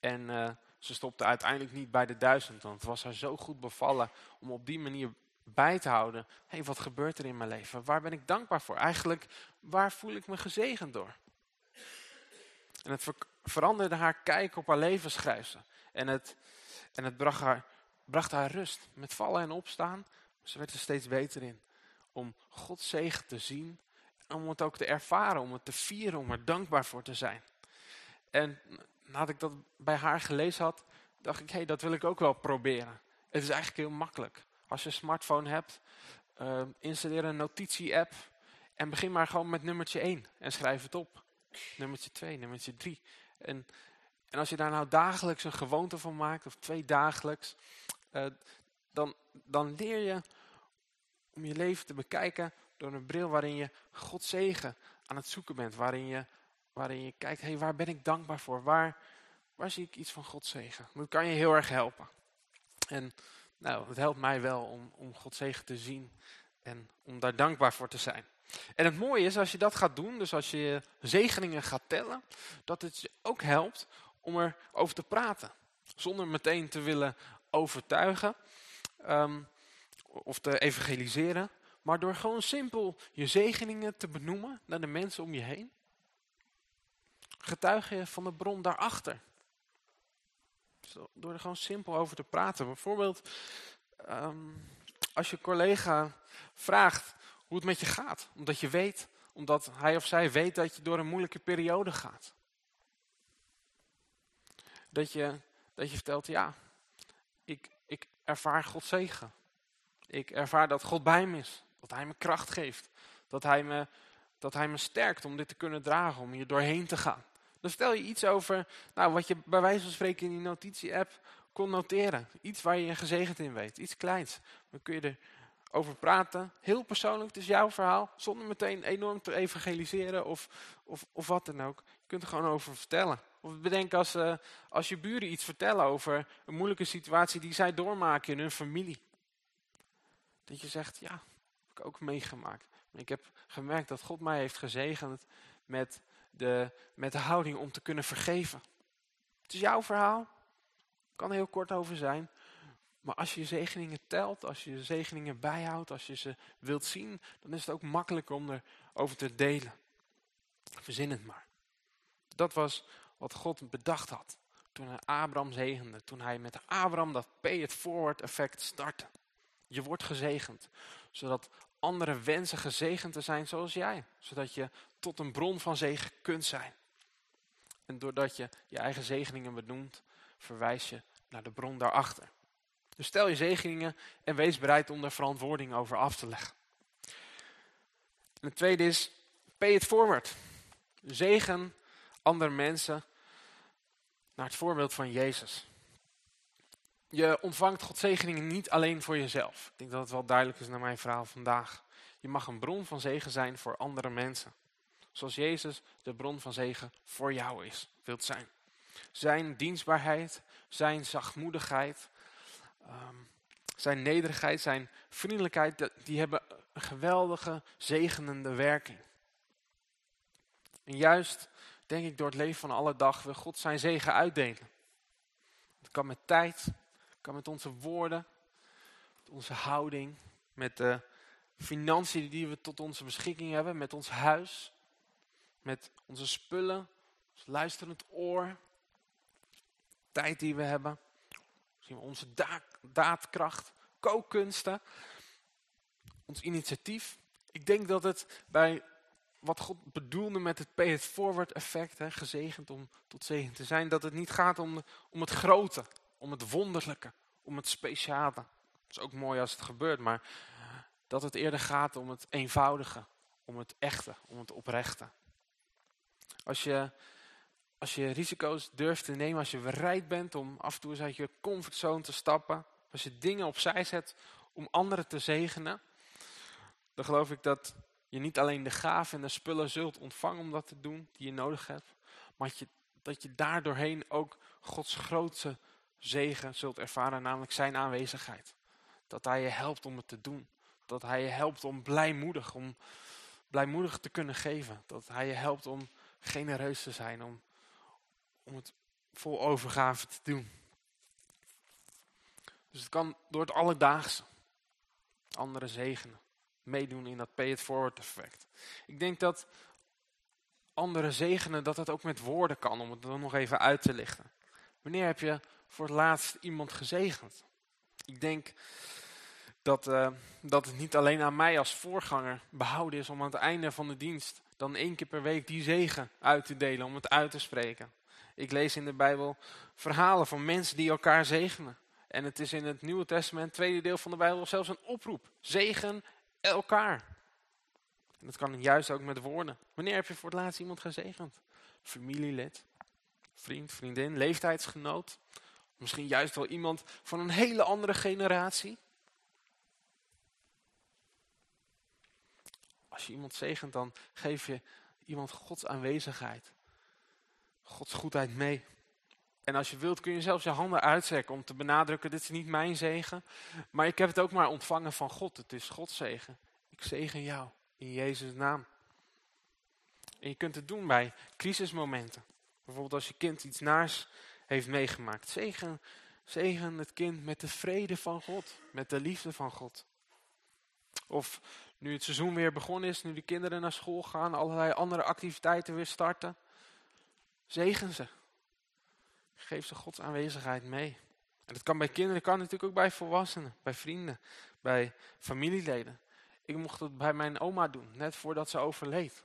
Speaker 4: En uh, ze stopte uiteindelijk niet bij de duizend, want het was haar zo goed bevallen om op die manier bij te houden. Hé, hey, wat gebeurt er in mijn leven? Waar ben ik dankbaar voor? Eigenlijk, waar voel ik me gezegend door? En het ver veranderde haar kijk op haar leven. En het, en het bracht, haar, bracht haar rust. Met vallen en opstaan, ze werd er steeds beter in. om Gods zegen te zien. En om het ook te ervaren, om het te vieren, om er dankbaar voor te zijn. En nadat ik dat bij haar gelezen had, dacht ik, hé, hey, dat wil ik ook wel proberen. Het is eigenlijk heel makkelijk. Als je een smartphone hebt, uh, installeer een notitie-app en begin maar gewoon met nummertje 1 en schrijf het op. Nummertje 2, nummertje 3. En, en als je daar nou dagelijks een gewoonte van maakt, of twee dagelijks, uh, dan, dan leer je om je leven te bekijken door een bril waarin je God zegen aan het zoeken bent. Waarin je, waarin je kijkt, hey, waar ben ik dankbaar voor? Waar, waar zie ik iets van God zegen? Dat kan je heel erg helpen. En nou, het helpt mij wel om, om God zegen te zien en om daar dankbaar voor te zijn. En het mooie is, als je dat gaat doen, dus als je zegeningen gaat tellen, dat het je ook helpt om erover te praten. Zonder meteen te willen overtuigen um, of te evangeliseren. Maar door gewoon simpel je zegeningen te benoemen naar de mensen om je heen. Getuig je van de bron daarachter. door er gewoon simpel over te praten. Bijvoorbeeld, um, als je collega vraagt hoe het met je gaat. Omdat je weet, omdat hij of zij weet dat je door een moeilijke periode gaat. Dat je, dat je vertelt, ja, ik, ik ervaar God zegen. Ik ervaar dat God bij me is. Dat hij me kracht geeft. Dat hij me, dat hij me sterkt om dit te kunnen dragen, om hier doorheen te gaan. Dan stel je iets over, nou, wat je bij wijze van spreken in die notitie-app kon noteren. Iets waar je gezegend in weet. Iets kleins. Dan kun je erover praten. Heel persoonlijk, het is jouw verhaal. Zonder meteen enorm te evangeliseren of, of, of wat dan ook. Je kunt er gewoon over vertellen. Of bedenk als, uh, als je buren iets vertellen over een moeilijke situatie die zij doormaken in hun familie. Dat je zegt, ja, heb ik ook meegemaakt. Ik heb gemerkt dat God mij heeft gezegend met de, met de houding om te kunnen vergeven. Het is jouw verhaal. Kan heel kort over zijn. Maar als je je zegeningen telt, als je je zegeningen bijhoudt, als je ze wilt zien, dan is het ook makkelijker om erover te delen. Verzin het maar. Dat was wat God bedacht had toen hij Abraham zegende. Toen hij met Abraham dat pay it forward effect startte. Je wordt gezegend, zodat andere wensen gezegend te zijn zoals jij. Zodat je tot een bron van zegen kunt zijn. En doordat je je eigen zegeningen benoemt, verwijs je naar de bron daarachter. Dus stel je zegeningen en wees bereid om er verantwoording over af te leggen. En het tweede is, pay it forward. Zegen andere mensen naar het voorbeeld van Jezus. Je ontvangt Gods zegeningen niet alleen voor jezelf. Ik denk dat het wel duidelijk is naar mijn verhaal vandaag. Je mag een bron van zegen zijn voor andere mensen. Zoals Jezus de bron van zegen voor jou is, wilt zijn. Zijn dienstbaarheid, zijn zachtmoedigheid, ehm, zijn nederigheid, zijn vriendelijkheid, die hebben een geweldige zegenende werking. En juist, denk ik, door het leven van alle dag wil God zijn zegen uitdelen. Het kan met tijd, met onze woorden, met onze houding, met de financiën die we tot onze beschikking hebben, met ons huis, met onze spullen, ons luisterend oor, tijd die we hebben, misschien onze daadkracht, kookkunsten, ons initiatief. Ik denk dat het bij wat God bedoelde met het pay it forward effect, hè, gezegend om tot zegen te zijn, dat het niet gaat om, om het grote, om het wonderlijke, om het speciale. Het is ook mooi als het gebeurt, maar dat het eerder gaat om het eenvoudige, om het echte, om het oprechte. Als je, als je risico's durft te nemen, als je bereid bent om af en toe eens uit je comfortzone te stappen, als je dingen opzij zet om anderen te zegenen, dan geloof ik dat je niet alleen de gaven en de spullen zult ontvangen om dat te doen, die je nodig hebt, maar dat je, dat je daardoorheen ook Gods grootste zegen zult ervaren, namelijk zijn aanwezigheid. Dat hij je helpt om het te doen. Dat hij je helpt om blijmoedig, om blijmoedig te kunnen geven. Dat hij je helpt om genereus te zijn, om, om het vol overgave te doen. Dus het kan door het alledaagse. Andere zegenen. Meedoen in dat pay it forward effect. Ik denk dat andere zegenen, dat het ook met woorden kan, om het dan nog even uit te lichten. Wanneer heb je voor het laatst iemand gezegend? Ik denk dat, eh, dat het niet alleen aan mij als voorganger behouden is om aan het einde van de dienst dan één keer per week die zegen uit te delen, om het uit te spreken. Ik lees in de Bijbel verhalen van mensen die elkaar zegenen. En het is in het Nieuwe Testament, tweede deel van de Bijbel, zelfs een oproep. Zegen elkaar. En dat kan juist ook met woorden. Wanneer heb je voor het laatst iemand gezegend? Familielid, vriend, vriendin, leeftijdsgenoot. Misschien juist wel iemand van een hele andere generatie. Als je iemand zegent, dan geef je iemand Gods aanwezigheid. Gods goedheid mee. En als je wilt kun je zelfs je handen uitstrekken om te benadrukken, dit is niet mijn zegen. Maar ik heb het ook maar ontvangen van God. Het is Gods zegen. Ik zegen jou in Jezus' naam. En je kunt het doen bij crisismomenten. Bijvoorbeeld als je kind iets naars heeft meegemaakt. Zegen, zegen het kind met de vrede van God. Met de liefde van God. Of nu het seizoen weer begonnen is, nu de kinderen naar school gaan, allerlei andere activiteiten weer starten. Zegen ze. Geef ze Gods aanwezigheid mee. En dat kan bij kinderen, kan natuurlijk ook bij volwassenen, bij vrienden, bij familieleden. Ik mocht het bij mijn oma doen, net voordat ze overleed.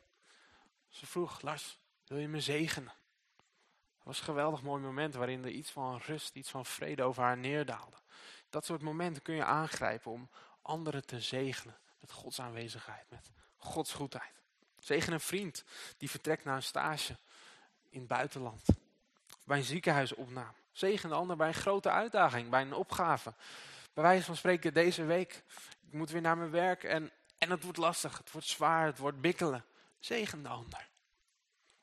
Speaker 4: Ze vroeg, Lars, wil je me zegenen? Het was een geweldig mooi moment waarin er iets van rust, iets van vrede over haar neerdaalde. Dat soort momenten kun je aangrijpen om anderen te zegenen. Met Gods aanwezigheid, met Gods goedheid. Zegen een vriend die vertrekt naar een stage in het buitenland. Bij een ziekenhuisopname. Zegen de ander bij een grote uitdaging, bij een opgave. Bij wijze van spreken deze week. Ik moet weer naar mijn werk en, en het wordt lastig. Het wordt zwaar, het wordt bikkelen. Zegen de ander.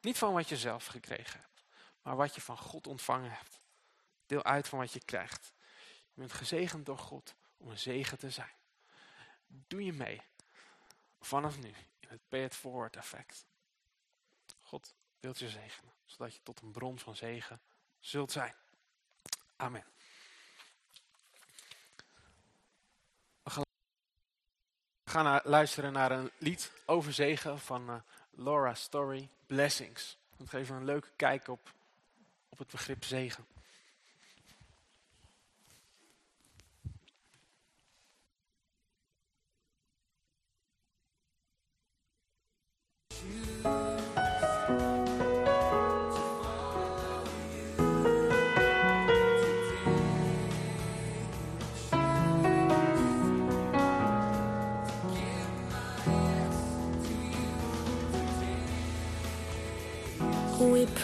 Speaker 4: Niet van wat je zelf gekregen hebt, maar wat je van God ontvangen hebt. Deel uit van wat je krijgt. Je bent gezegend door God om een zegen te zijn. Doe je mee vanaf nu in het pay it forward effect. God wilt je zegenen, zodat je tot een bron van zegen zult zijn. Amen. We gaan luisteren naar een lied over zegen van uh, Laura Story, Blessings. Dat geeft een leuke kijk op, op het begrip zegen.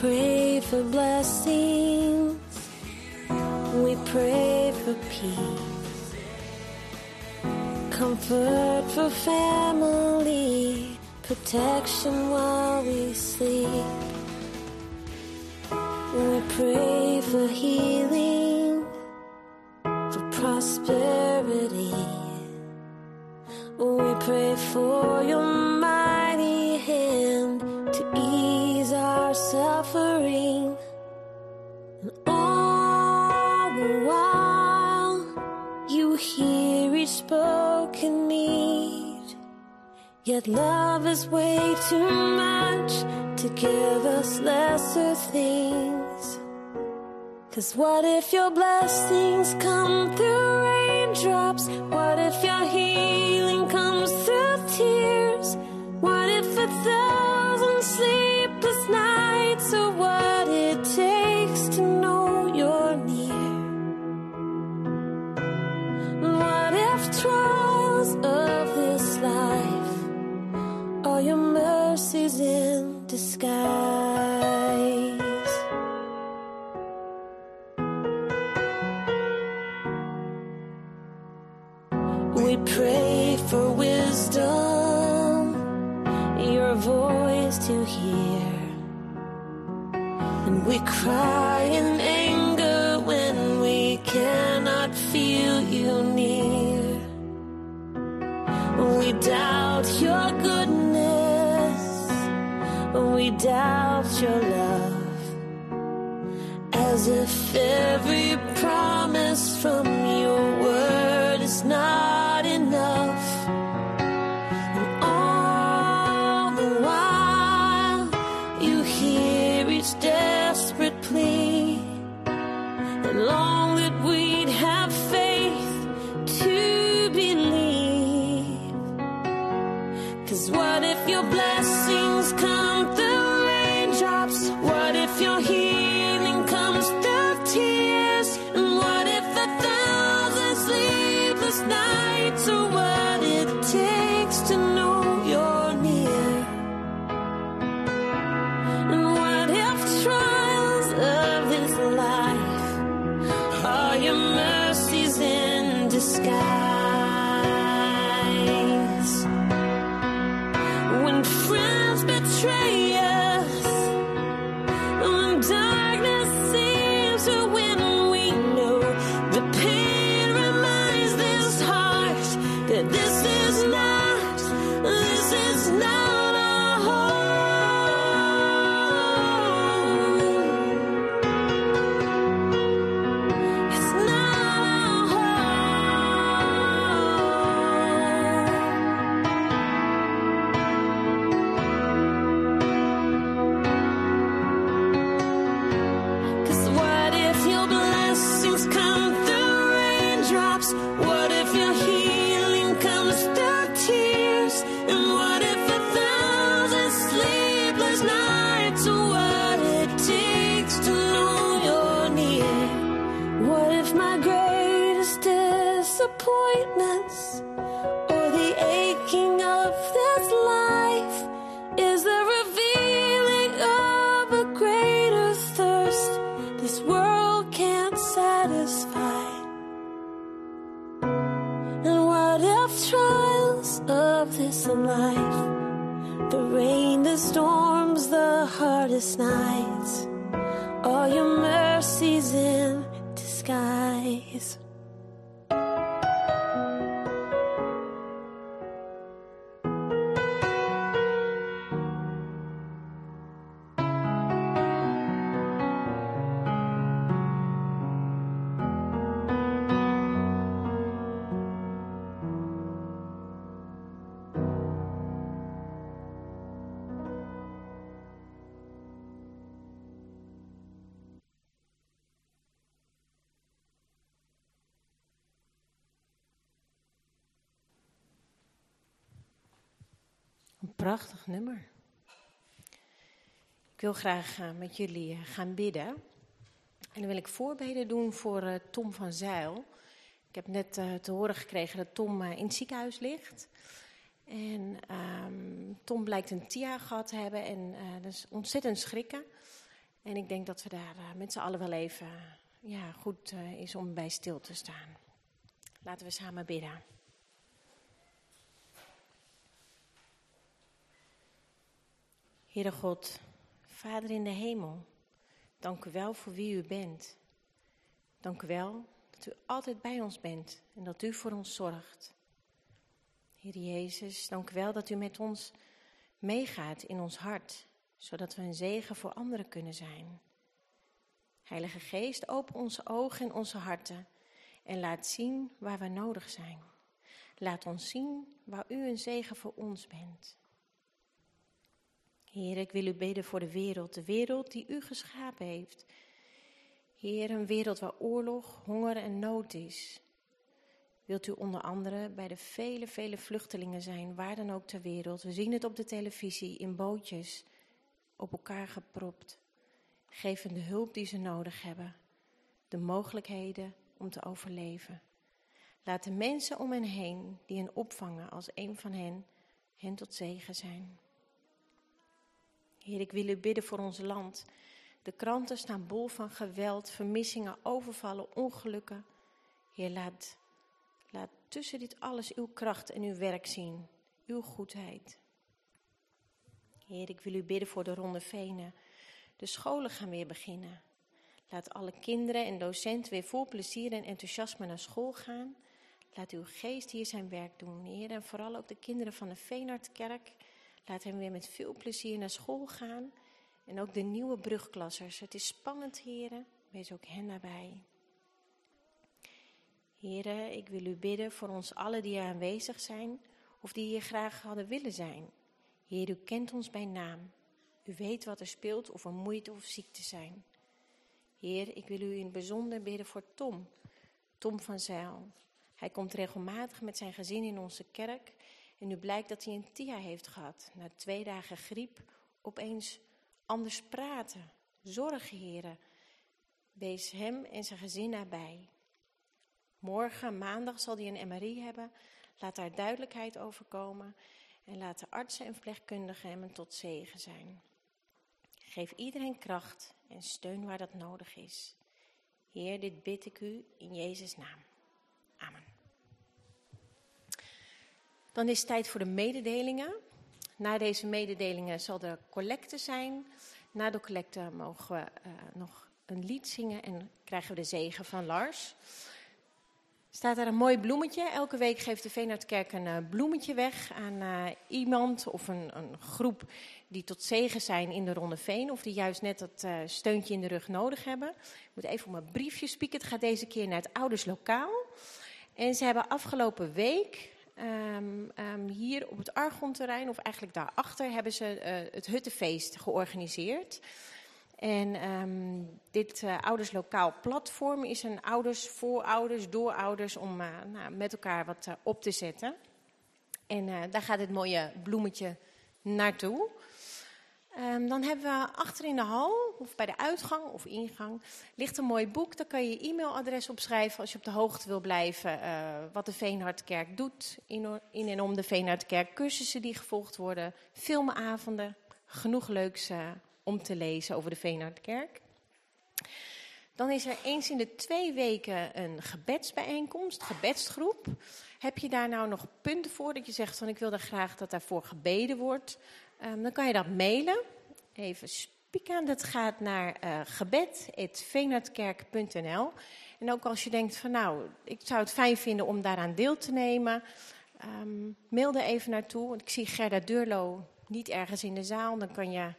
Speaker 5: Pray for blessings. We pray for peace. Comfort for family. Protection while we sleep. We pray for healing. Yet love is way too much to give us lesser things. Cause what if your blessings come through raindrops? What if your healing comes We cry in anger when we cannot feel you near. We doubt your goodness, we doubt your love. As if every promise from
Speaker 1: prachtig nummer. Ik wil graag eh, met jullie eh, gaan bidden. En dan wil ik voorbeden doen voor eh, Tom van Zeil. Ik heb net te horen gekregen dat Tom in het ziekenhuis ligt. En ehm, Tom blijkt een TIA gehad te hebben en dat is ontzettend schrikken. En ik denk dat we daar met z'n allen wel even ja, goed is om bij stil te staan. Laten we samen bidden. Heere God, Vader in de hemel, dank u wel voor wie u bent. Dank u wel dat u altijd bij ons bent en dat u voor ons zorgt. Heer Jezus, dank u wel dat u met ons meegaat in ons hart, zodat we een zegen voor anderen kunnen zijn. Heilige Geest, open onze ogen en onze harten en laat zien waar we nodig zijn. Laat ons zien waar u een zegen voor ons bent. Heer, ik wil u bidden voor de wereld, de wereld die u geschapen heeft. Heer, een wereld waar oorlog, honger en nood is. Wilt u onder andere bij de vele, vele vluchtelingen zijn, waar dan ook ter wereld. We zien het op de televisie, in bootjes, op elkaar gepropt. Geef hen de hulp die ze nodig hebben, de mogelijkheden om te overleven. Laat de mensen om hen heen, die hen opvangen als een van hen, hen tot zegen zijn. Heer, ik wil u bidden voor ons land. De kranten staan bol van geweld, vermissingen, overvallen, ongelukken. Heer, laat, laat tussen dit alles uw kracht en uw werk zien, uw goedheid. Heer, ik wil u bidden voor de Ronde Venen. De scholen gaan weer beginnen. Laat alle kinderen en docenten weer vol plezier en enthousiasme naar school gaan. Laat uw geest hier zijn werk doen, Heer. En vooral ook de kinderen van de Veenhardkerk. Laat hen weer met veel plezier naar school gaan. En ook de nieuwe brugklassers. Het is spannend, heren. Wees ook hen nabij. Heren, ik wil u bidden voor ons allen die er aanwezig zijn. Of die hier graag hadden willen zijn. Heer, u kent ons bij naam. U weet wat er speelt, of we moeite of ziekte zijn. Heer, ik wil u in het bijzonder bidden voor Tom. Tom van Zijl. Hij komt regelmatig met zijn gezin in onze kerk. En nu blijkt dat hij een TIA heeft gehad. Na twee dagen griep opeens anders praten. Zorg, heren. Wees hem en zijn gezin nabij. Morgen, maandag, zal hij een MRI hebben. Laat daar duidelijkheid over komen. En laat de artsen en verpleegkundigen hem een tot zegen zijn. Geef iedereen kracht en steun waar dat nodig is. Heer, dit bid ik u in Jezus' naam. Amen. Dan is het tijd voor de mededelingen. Na deze mededelingen zal de collecte zijn. Na de collecte mogen we eh, nog een lied zingen en krijgen we de zegen van Lars. Staat daar een mooi bloemetje. Elke week geeft de Veenhardkerk een eh, bloemetje weg aan eh, iemand of een, een groep die tot zegen zijn in de Ronde Veen. Of die juist net dat steuntje in de rug nodig hebben. Ik moet even op mijn briefje spieken. Het gaat deze keer naar het ouderslokaal. En ze hebben afgelopen week ehm, ehm, hier op het Argonterrein, of eigenlijk daarachter, hebben ze eh, het Huttenfeest georganiseerd. En ehm, dit eh, ouderslokaal platform is een ouders, voorouders, doorouders om eh, nou, met elkaar wat op te zetten. En daar gaat het mooie bloemetje naartoe. Ehm, dan hebben we achter in de hal, of bij de uitgang of ingang, ligt een mooi boek. Daar kan je je e-mailadres opschrijven als je op de hoogte wil blijven eh, wat de Veenhardkerk doet in, in en om de Veenhardkerk. Cursussen die gevolgd worden, filmavonden, genoeg leuks eh, om te lezen over de Veenhardkerk. Dan is er eens in de twee weken een gebedsbijeenkomst, gebedsgroep. Heb je daar nou nog punten voor dat je zegt van ik wil daar graag dat daarvoor gebeden wordt? Ehm, dan kan je dat mailen. Even spieken. Dat gaat naar uh. En ook als je denkt van nou, ik zou het fijn vinden om daaraan deel te nemen. ehm, mail er even naartoe. Want ik zie Gerda Durlo niet ergens in de zaal. Dan kan je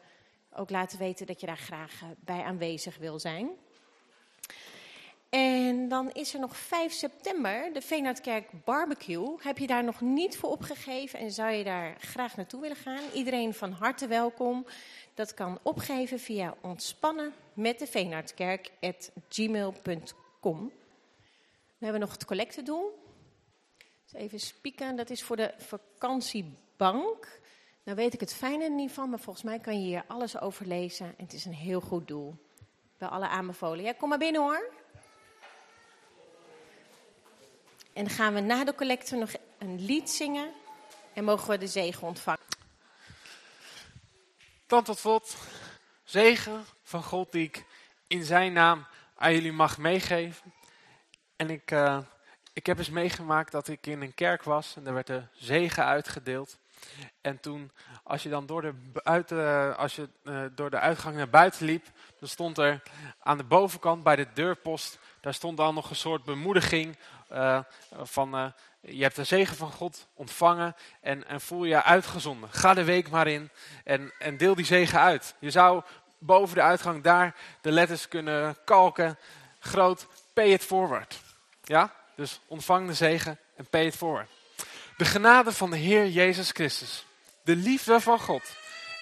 Speaker 1: ook laten weten dat je daar graag eh, bij aanwezig wil zijn. En dan is er nog 5 september, de Veenhardkerk Barbecue. Heb je daar nog niet voor opgegeven en zou je daar graag naartoe willen gaan? Iedereen van harte welkom. Dat kan opgeven via ontspannen met de Veenhardkerk@gmail.com. We hebben nog het collectedoel. Dus even spieken, dat is voor de vakantiebank. Nou weet ik het fijne niet van, maar volgens mij kan je hier alles over lezen. En het is een heel goed doel. Bij alle aanbevolen. Ja, kom maar binnen hoor. En dan gaan we na de collecte nog een lied zingen. En mogen we de zegen ontvangen.
Speaker 4: Dan tot slot, zegen van God die ik in zijn naam aan jullie mag meegeven. En ik, eh, ik heb eens meegemaakt dat ik in een kerk was en er werd de zegen uitgedeeld. En toen, als je dan door de, buiten, als je, eh, door de uitgang naar buiten liep, dan stond er aan de bovenkant bij de deurpost, daar stond dan nog een soort bemoediging eh, van, eh, je hebt de zegen van God ontvangen en, en voel je uitgezonden. Ga de week maar in en, en deel die zegen uit. Je zou boven de uitgang daar de letters kunnen kalken, groot, pay it forward. Ja, dus ontvang de zegen en pay it forward. De genade van de Heer Jezus Christus, de liefde van God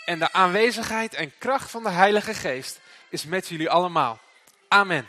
Speaker 4: en de aanwezigheid en kracht van de Heilige Geest is met jullie allemaal. Amen.